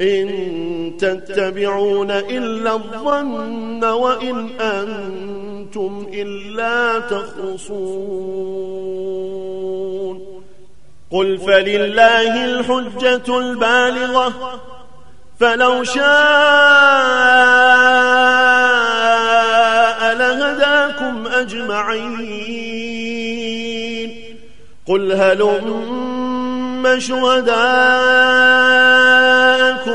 إن تتبعون إلا الظن وإن أنتم إلا تخرصون. قل فلله الحجة البالغة فلو شاء لهداكم أجمعين. قل هلم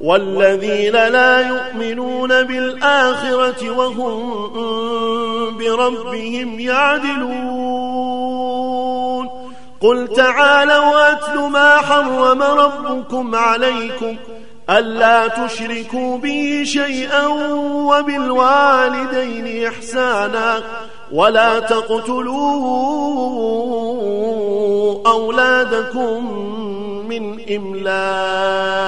والذين لا يؤمنون بالآخرة وهم بربهم يعدلون. قل تعالوا أتل ما حرم ربكم عليكم ألا تشركوا به شيئا وبالوالدين إحسانا ولا تقتلوا أولادكم من إملاق.